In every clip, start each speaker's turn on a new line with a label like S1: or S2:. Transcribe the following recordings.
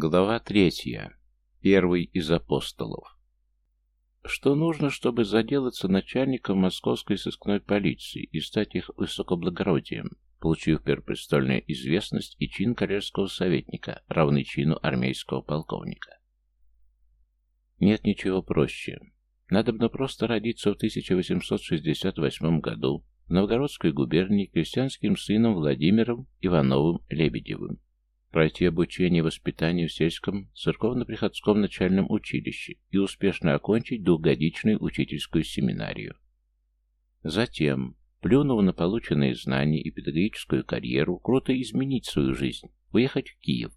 S1: Глава третья. Первый из апостолов. Что нужно, чтобы заделаться начальником московской сыскной полиции и стать их высокоблагородием, получив первопрестольную известность и чин коллежского советника, равный чину армейского полковника? Нет ничего проще. Надобно просто родиться в 1868 году в Новгородской губернии крестьянским сыном Владимиром Ивановым Лебедевым пройти обучение и воспитание в сельском церковно-приходском начальном училище и успешно окончить двухгодичную учительскую семинарию. Затем, плюнув на полученные знания и педагогическую карьеру, круто изменить свою жизнь, уехать в Киев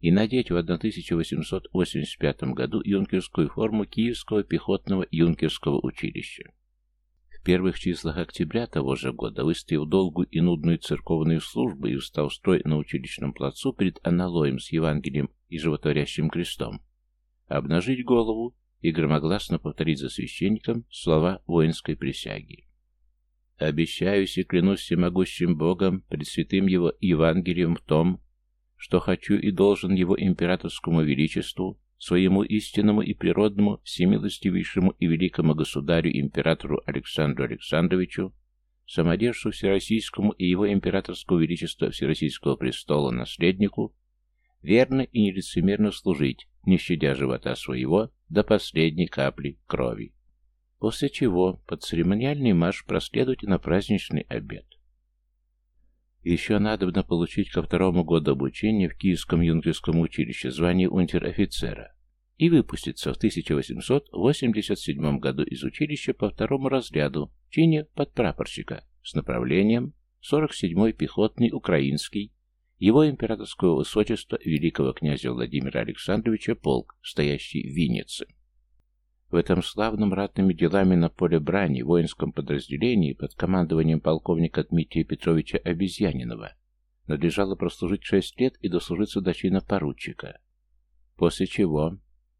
S1: и надеть в 1885 году юнкерскую форму Киевского пехотного юнкерского училища. В первых числах октября того же года, выстояв долгую и нудную церковную службу и встав строй на училищном плацу перед аналоем с Евангелием и животворящим крестом, обнажить голову и громогласно повторить за священником слова воинской присяги. «Обещаюсь и клянусь всемогущим Богом, пред святым Его Евангелием в том, что хочу и должен Его императорскому величеству своему истинному и природному, всемилостивейшему и великому государю-императору Александру Александровичу, самодержцу Всероссийскому и его императорского величества Всероссийского престола наследнику, верно и нелицемерно служить, не щадя живота своего, до последней капли крови. После чего под церемониальный марш проследуйте на праздничный обед. Еще надобно получить ко второму году обучения в Киевском юнкерском училище звание унтер-офицера и выпуститься в 1887 году из училища по второму разряду в чине подпрапорщика с направлением 47-й пехотный украинский его императорского высочества великого князя Владимира Александровича полк, стоящий в Виннице. В этом славном ратными делами на поле брани воинском подразделении под командованием полковника Дмитрия Петровича Обезьянинова надлежало прослужить шесть лет и дослужиться до чина поручика. После чего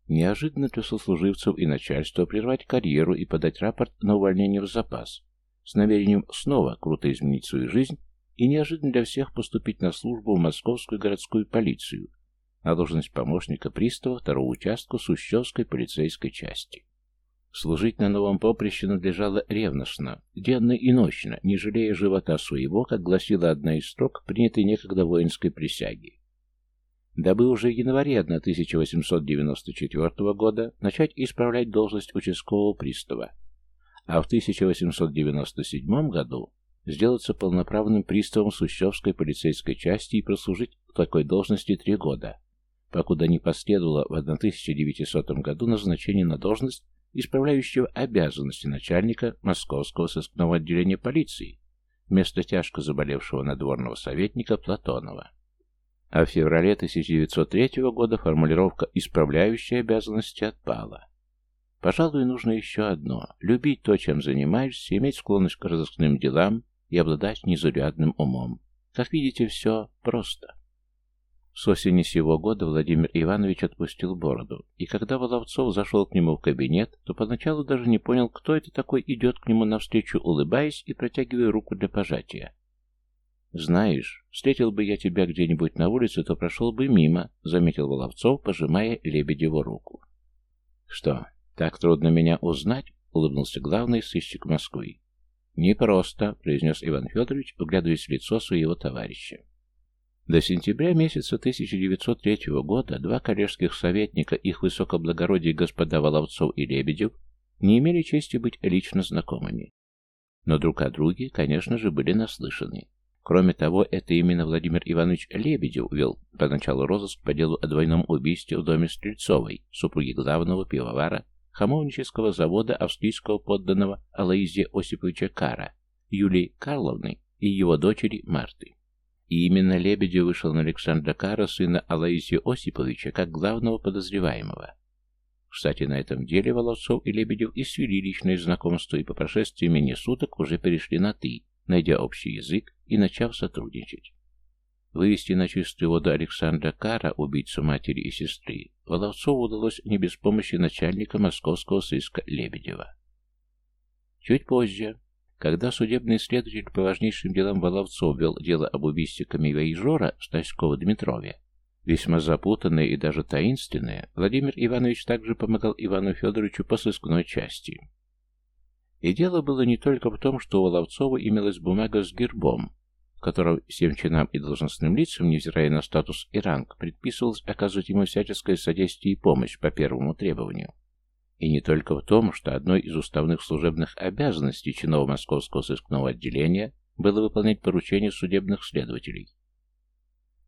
S1: неожиданно для сослуживцев и начальства прервать карьеру и подать рапорт на увольнение в запас с намерением снова круто изменить свою жизнь и неожиданно для всех поступить на службу в московскую городскую полицию на должность помощника пристава второго участка Сущевской полицейской части. Служить на новом поприще надлежало ревностно, денно и ночно, не жалея живота своего, как гласила одна из строк, принятой некогда воинской присяги. Дабы уже в январе 1894 года начать исправлять должность участкового пристава, а в 1897 году сделаться полноправным приставом Сущевской полицейской части и прослужить в такой должности три года, покуда не последовало в 1900 году назначение на должность исправляющего обязанности начальника Московского сыскного отделения полиции вместо тяжко заболевшего надворного советника Платонова. А в феврале 1903 года формулировка «исправляющая обязанности» отпала. Пожалуй, нужно еще одно – любить то, чем занимаешься, иметь склонность к разыскным делам и обладать незаурядным умом. Как видите, все просто. С осени сего года Владимир Иванович отпустил бороду, и когда Воловцов зашел к нему в кабинет, то поначалу даже не понял, кто это такой идет к нему навстречу, улыбаясь и протягивая руку для пожатия. «Знаешь, встретил бы я тебя где-нибудь на улице, то прошел бы мимо», — заметил Воловцов, пожимая Лебедеву руку. «Что, так трудно меня узнать?» — улыбнулся главный сыщик Москвы. «Непросто», — произнес Иван Федорович, углядываясь в лицо своего товарища. До сентября месяца 1903 года два коллежских советника, их высокоблагородие господа Воловцов и Лебедев, не имели чести быть лично знакомыми. Но друг о друге, конечно же, были наслышаны. Кроме того, это именно Владимир Иванович Лебедев вел поначалу розыск по делу о двойном убийстве в доме Стрельцовой, супруги главного пивовара хамовнического завода австрийского подданного Алаизия Осиповича Кара, Юлии Карловны и его дочери Марты. И именно Лебедев вышел на Александра Кара, сына Алаизия Осиповича, как главного подозреваемого. Кстати, на этом деле Волосов и Лебедев и свели личное знакомство, и по прошествии менее суток уже перешли на «ты», найдя общий язык и начав сотрудничать. Вывести на чистую воду Александра Кара, убийцу матери и сестры, Воловцову удалось не без помощи начальника московского сыска Лебедева. Чуть позже, когда судебный следователь по важнейшим делам Воловцов вел дело об убийстве камевояжера Стаськова Дмитрове, Весьма запутанное и даже таинственное, Владимир Иванович также помогал Ивану Федоровичу по сыскной части. И дело было не только в том, что у Ловцова имелась бумага с гербом, в котором всем чинам и должностным лицам, невзирая на статус и ранг, предписывалось оказывать ему всяческое содействие и помощь по первому требованию. И не только в том, что одной из уставных служебных обязанностей чинов Московского сыскного отделения было выполнять поручения судебных следователей.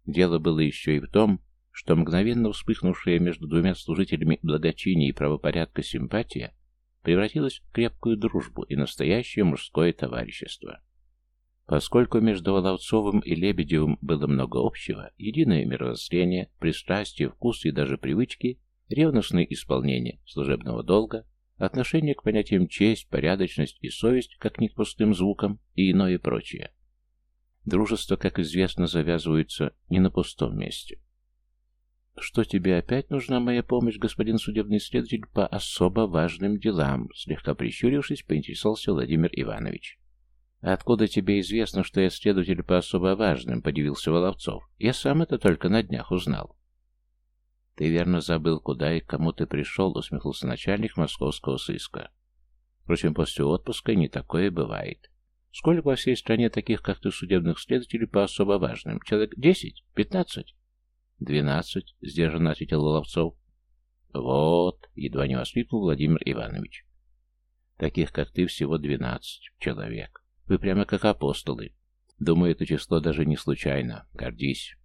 S1: Дело было еще и в том, что мгновенно вспыхнувшая между двумя служителями благочиния и правопорядка симпатия превратилась в крепкую дружбу и настоящее мужское товарищество. Поскольку между Воловцовым и Лебедевым было много общего, единое мировоззрение, пристрастие, вкус и даже привычки, ревностное исполнение служебного долга, отношение к понятиям честь, порядочность и совесть, как не к пустым звукам и иное прочее. Дружество, как известно, завязывается не на пустом месте. «Что тебе опять нужна моя помощь, господин судебный следователь, по особо важным делам?» Слегка прищурившись, поинтересовался Владимир Иванович. «Откуда тебе известно, что я следователь по особо важным?» — подивился Воловцов. «Я сам это только на днях узнал». «Ты верно забыл, куда и к кому ты пришел», — усмехнулся начальник московского сыска. Впрочем, после отпуска не такое бывает. Сколько во всей стране таких, как ты, судебных следователей по особо важным? Человек десять? Пятнадцать? Двенадцать, сдержанно ответил Воловцов. Вот, едва не воскликнул Владимир Иванович. Таких, как ты, всего двенадцать человек. Вы прямо как апостолы. Думаю, это число даже не случайно. Гордись.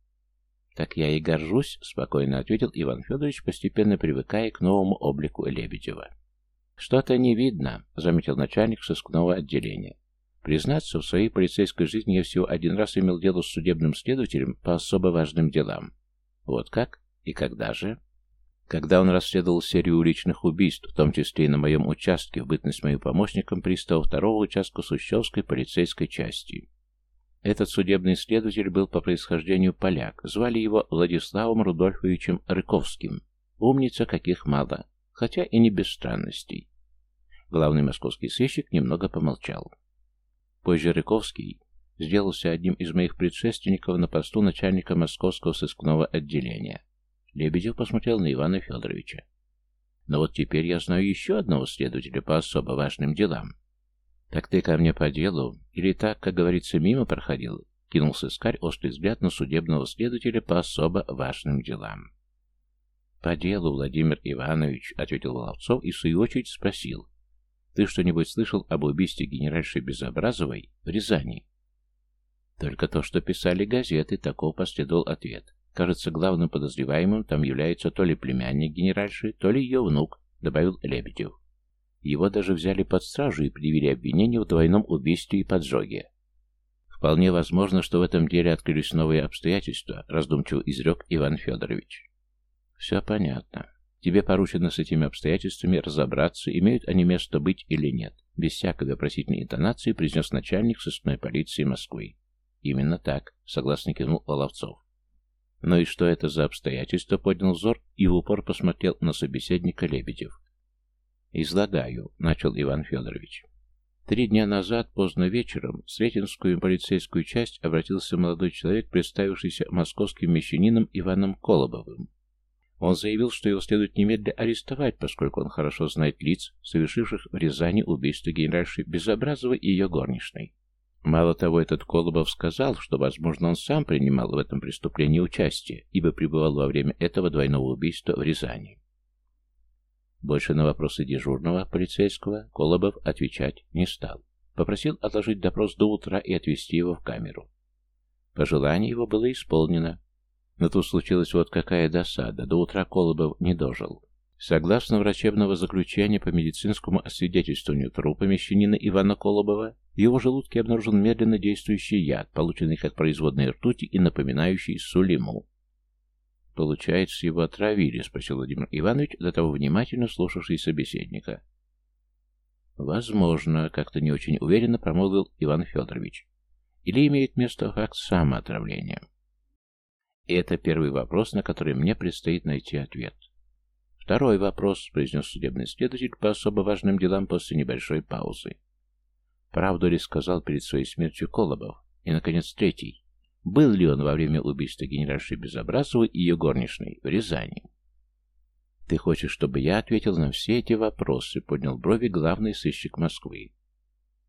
S1: «Так я и горжусь», — спокойно ответил Иван Федорович, постепенно привыкая к новому облику Лебедева. «Что-то не видно», — заметил начальник сыскного отделения. «Признаться, в своей полицейской жизни я всего один раз имел дело с судебным следователем по особо важным делам. Вот как? И когда же?» Когда он расследовал серию уличных убийств, в том числе и на моем участке, в бытность моим помощником пристава второго участка Сущевской полицейской части. Этот судебный следователь был по происхождению поляк. Звали его Владиславом Рудольфовичем Рыковским. Умница, каких мало, хотя и не без странностей. Главный московский сыщик немного помолчал. Позже Рыковский сделался одним из моих предшественников на посту начальника московского сыскного отделения. Лебедев посмотрел на Ивана Федоровича. Но вот теперь я знаю еще одного следователя по особо важным делам. «Так ты ко мне по делу? Или так, как говорится, мимо проходил?» Кинулся Скарь острый взгляд на судебного следователя по особо важным делам. «По делу, Владимир Иванович», — ответил Воловцов и в свою очередь спросил. «Ты что-нибудь слышал об убийстве генеральши Безобразовой в Рязани?» «Только то, что писали газеты», — таков последовал ответ. «Кажется, главным подозреваемым там является то ли племянник генеральши, то ли ее внук», — добавил Лебедев. Его даже взяли под стражу и предъявили обвинение в двойном убийстве и поджоге. «Вполне возможно, что в этом деле открылись новые обстоятельства», — раздумчиво изрек Иван Федорович. «Все понятно. Тебе поручено с этими обстоятельствами разобраться, имеют они место быть или нет», без всякой вопросительной интонации произнес начальник сыскной полиции Москвы. «Именно так», — согласно кивнул Воловцов. «Ну и что это за обстоятельства?» — поднял взор и в упор посмотрел на собеседника Лебедев. «Излагаю», — начал Иван Федорович. Три дня назад, поздно вечером, в Сретенскую полицейскую часть обратился молодой человек, представившийся московским мещанином Иваном Колобовым. Он заявил, что его следует немедленно арестовать, поскольку он хорошо знает лиц, совершивших в Рязани убийство генеральши Безобразовой и ее горничной. Мало того, этот Колобов сказал, что, возможно, он сам принимал в этом преступлении участие, ибо пребывал во время этого двойного убийства в Рязани. Больше на вопросы дежурного полицейского Колобов отвечать не стал. Попросил отложить допрос до утра и отвезти его в камеру. Пожелание его было исполнено. Но тут случилась вот какая досада. До утра Колобов не дожил. Согласно врачебного заключения по медицинскому освидетельствованию трупа мещанина Ивана Колобова, в его желудке обнаружен медленно действующий яд, полученный как производной ртути и напоминающий сулиму. «Получается, его отравили?» — спросил Владимир Иванович, до того внимательно слушавший собеседника. «Возможно», — как-то не очень уверенно промолвил Иван Федорович. «Или имеет место факт самоотравления?» И это первый вопрос, на который мне предстоит найти ответ. «Второй вопрос», — произнес судебный следователь по особо важным делам после небольшой паузы. «Правду ли сказал перед своей смертью Колобов?» И, наконец, третий. Был ли он во время убийства генеральши Безобразовой и ее горничной в Рязани. «Ты хочешь, чтобы я ответил на все эти вопросы?» — поднял брови главный сыщик Москвы.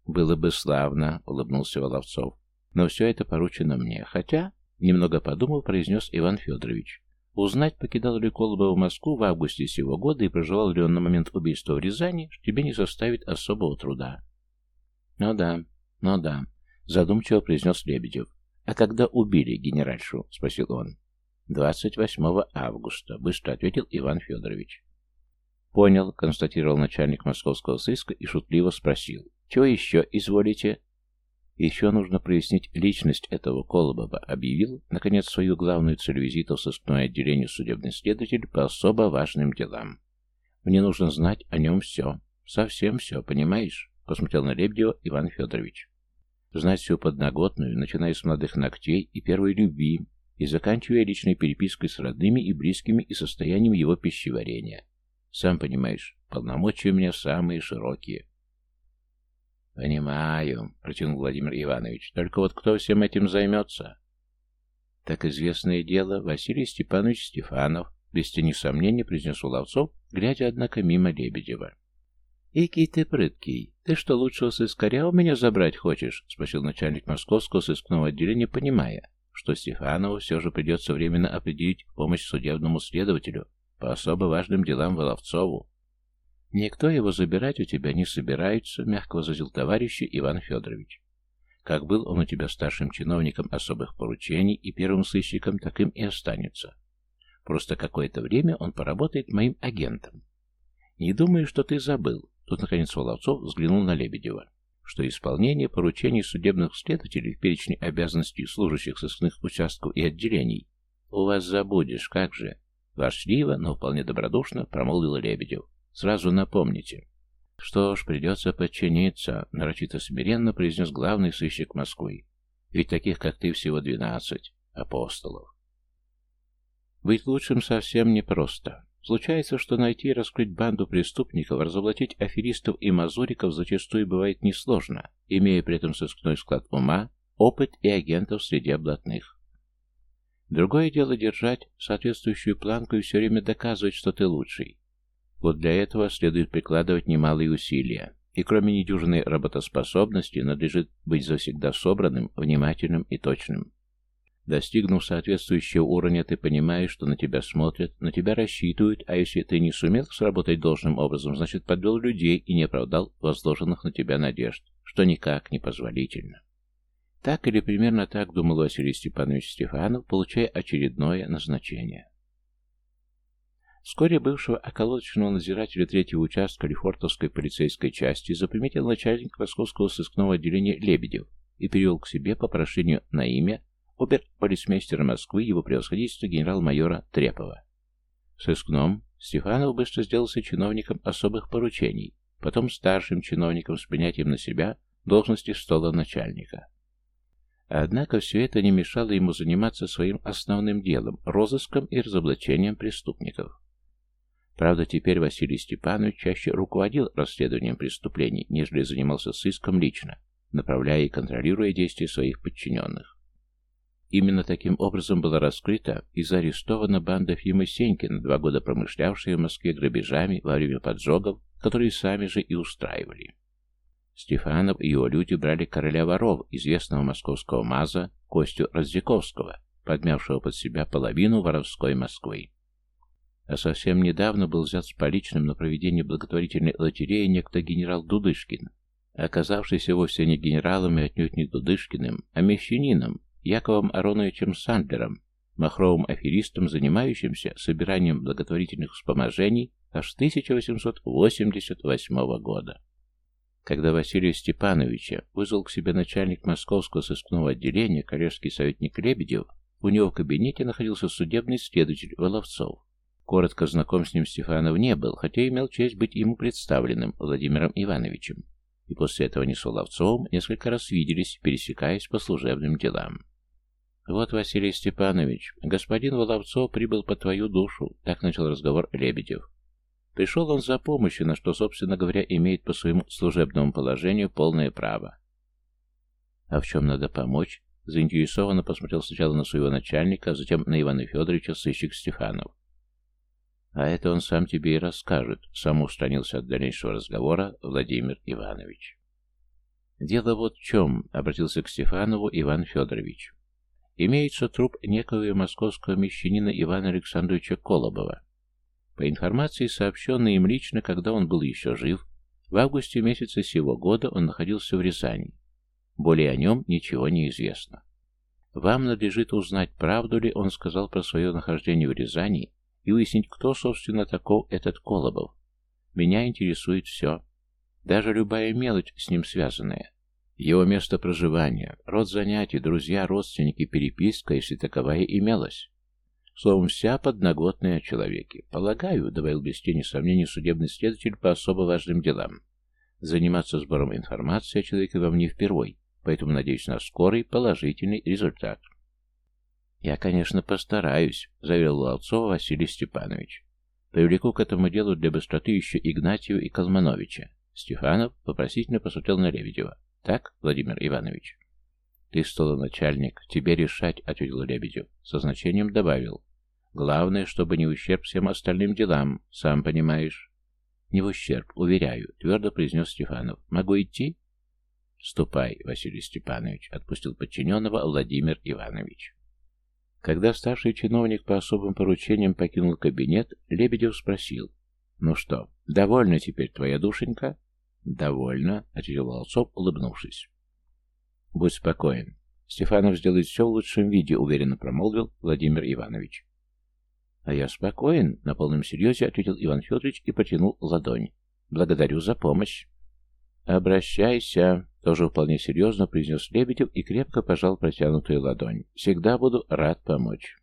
S1: «Было бы славно», — улыбнулся Воловцов. «Но все это поручено мне. Хотя...» — немного подумал, произнес Иван Федорович. «Узнать, покидал ли Колобова Москву в августе сего года и проживал ли он на момент убийства в Рязани, тебе не составит особого труда». «Ну да, ну да», — задумчиво произнес Лебедев. «А когда убили генеральшу?» — спросил он. «28 августа», — быстро ответил Иван Федорович. «Понял», — констатировал начальник московского сыска и шутливо спросил. «Чего еще изволите?» «Еще нужно прояснить личность этого Колобова», — объявил, наконец, свою главную цель визита в сыскное отделение судебный следователь по особо важным делам. «Мне нужно знать о нем все. Совсем все, понимаешь?» — посмотрел на Лебедева Иван Федорович. «Знать всю подноготную, начиная с молодых ногтей и первой любви, и заканчивая личной перепиской с родными и близкими и состоянием его пищеварения. Сам понимаешь, полномочия у меня самые широкие. «Понимаю», — протянул Владимир Иванович. «Только вот кто всем этим займется?» «Так известное дело, Василий Степанович Стефанов», — без тени сомнения произнес Уловцов, глядя, однако, мимо Лебедева. «Икий ты прыткий. Ты что, лучшего сыскаря у меня забрать хочешь?» — спросил начальник московского сыскного отделения, понимая, что Стефанову все же придется временно определить помощь судебному следователю по особо важным делам Воловцову. «Никто его забирать у тебя не собирается», — мягко возразил товарищ Иван Федорович. «Как был он у тебя старшим чиновником особых поручений и первым сыщиком, так им и останется. Просто какое-то время он поработает моим агентом. Не думаю, что ты забыл». Тут, наконец, Воловцов взглянул на Лебедева что исполнение поручений судебных следователей в перечне обязанностей служащих сыскных участков и отделений у вас забудешь, как же? Ворчливо, но вполне добродушно промолвил Лебедев. Сразу напомните. Что ж, придется подчиниться, нарочито смиренно произнес главный сыщик Москвы. Ведь таких, как ты, всего двенадцать апостолов. Быть лучшим совсем непросто. Случается, что найти и раскрыть банду преступников, разоблачить аферистов и мазуриков зачастую бывает несложно, имея при этом сыскной склад ума, опыт и агентов среди облатных. Другое дело держать соответствующую планку и все время доказывать, что ты лучший. Вот для этого следует прикладывать немалые усилия. И кроме недюжинной работоспособности, надлежит быть завсегда собранным, внимательным и точным. Достигнув соответствующего уровня, ты понимаешь, что на тебя смотрят, на тебя рассчитывают, а если ты не сумел сработать должным образом, значит подвел людей и не оправдал возложенных на тебя надежд, что никак не позволительно. Так или примерно так думал Василий Степанович Стефанов, получая очередное назначение. Вскоре бывшего околоточного надзирателя третьего участка Лефортовской полицейской части заприметил начальник московского сыскного отделения Лебедев и перевел к себе по прошению на имя обер-полицмейстера Москвы его превосходительство генерал-майора Трепова. Сыскном Стефанов быстро сделался чиновником особых поручений, потом старшим чиновником с принятием на себя должности стола начальника. Однако все это не мешало ему заниматься своим основным делом – розыском и разоблачением преступников. Правда, теперь Василий Степанович чаще руководил расследованием преступлений, нежели занимался сыском лично, направляя и контролируя действия своих подчиненных. Именно таким образом была раскрыта и заарестована банда Фимы Сенькина, два года промышлявшая в Москве грабежами во время поджогов, которые сами же и устраивали. Стефанов и его люди брали короля воров, известного московского маза Костю Раздяковского, подмявшего под себя половину воровской Москвы. А совсем недавно был взят с поличным на проведение благотворительной лотереи некто генерал Дудышкин, оказавшийся вовсе не генералом и отнюдь не Дудышкиным, а мещанином, Яковом Ароновичем Сандлером, махровым аферистом, занимающимся собиранием благотворительных вспоможений аж с 1888 года. Когда Василия Степановича вызвал к себе начальник московского сыскного отделения, коллежский советник Лебедев, у него в кабинете находился судебный следователь Воловцов. Коротко знаком с ним Стефанов не был, хотя имел честь быть ему представленным Владимиром Ивановичем. И после этого они с Воловцовым несколько раз виделись, пересекаясь по служебным делам. «Вот, Василий Степанович, господин Воловцов прибыл по твою душу», — так начал разговор Лебедев. Пришел он за помощью, на что, собственно говоря, имеет по своему служебному положению полное право. «А в чем надо помочь?» — Заинтересованно посмотрел сначала на своего начальника, а затем на Ивана Федоровича сыщик Стефанов. «А это он сам тебе и расскажет», — самоустранился от дальнейшего разговора Владимир Иванович. «Дело вот в чем», — обратился к Стефанову Иван Федорович. «Имеется труп некого московского мещанина Ивана Александровича Колобова. По информации, сообщенной им лично, когда он был еще жив, в августе месяца сего года он находился в Рязани. Более о нем ничего не известно. Вам надлежит узнать, правду ли он сказал про свое нахождение в Рязани и выяснить, кто, собственно, таков этот Колобов. Меня интересует все. Даже любая мелочь с ним связанная. Его место проживания, род занятий, друзья, родственники, переписка, если таковая имелась. Словом, вся подноготная о человеке. Полагаю, добавил без тени сомнений судебный следователь по особо важным делам. Заниматься сбором информации о человеке вам не впервой, поэтому надеюсь на скорый положительный результат. «Я, конечно, постараюсь», — заверил Лалцова Василий Степанович. «Привлеку к этому делу для быстроты еще Игнатию и Калмановича». Стефанов вопросительно посмотрел на Лебедева. «Так, Владимир Иванович?» «Ты столоначальник, тебе решать», — ответил Лебедев. Со значением добавил. «Главное, чтобы не ущерб всем остальным делам, сам понимаешь». «Не в ущерб, уверяю», — твердо произнес Стефанов. «Могу идти?» «Ступай, Василий Степанович», — отпустил подчиненного Владимир Иванович. Когда старший чиновник по особым поручениям покинул кабинет, Лебедев спросил. «Ну что, довольна теперь твоя душенька?» «Довольно», — ответил Волцов, улыбнувшись. «Будь спокоен. Стефанов сделает все в лучшем виде», — уверенно промолвил Владимир Иванович. «А я спокоен», — на полном серьезе ответил Иван Федорович и протянул ладонь. «Благодарю за помощь». «Обращайся», — тоже вполне серьезно произнес Лебедев и крепко пожал протянутую ладонь. «Всегда буду рад помочь».